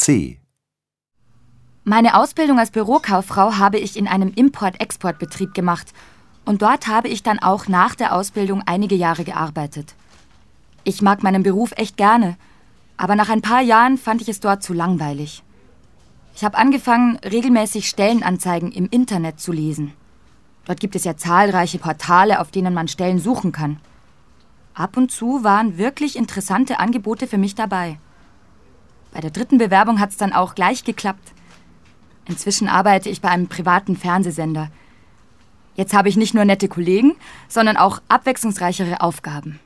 C. Meine Ausbildung als Bürokauffrau habe ich in einem Import-Export-Betrieb gemacht und dort habe ich dann auch nach der Ausbildung einige Jahre gearbeitet. Ich mag meinen Beruf echt gerne, aber nach ein paar Jahren fand ich es dort zu langweilig. Ich habe angefangen, regelmäßig Stellenanzeigen im Internet zu lesen. Dort gibt es ja zahlreiche Portale, auf denen man Stellen suchen kann. Ab und zu waren wirklich interessante Angebote für mich dabei. Bei der dritten Bewerbung hat es dann auch gleich geklappt. Inzwischen arbeite ich bei einem privaten Fernsehsender. Jetzt habe ich nicht nur nette Kollegen, sondern auch abwechslungsreichere Aufgaben.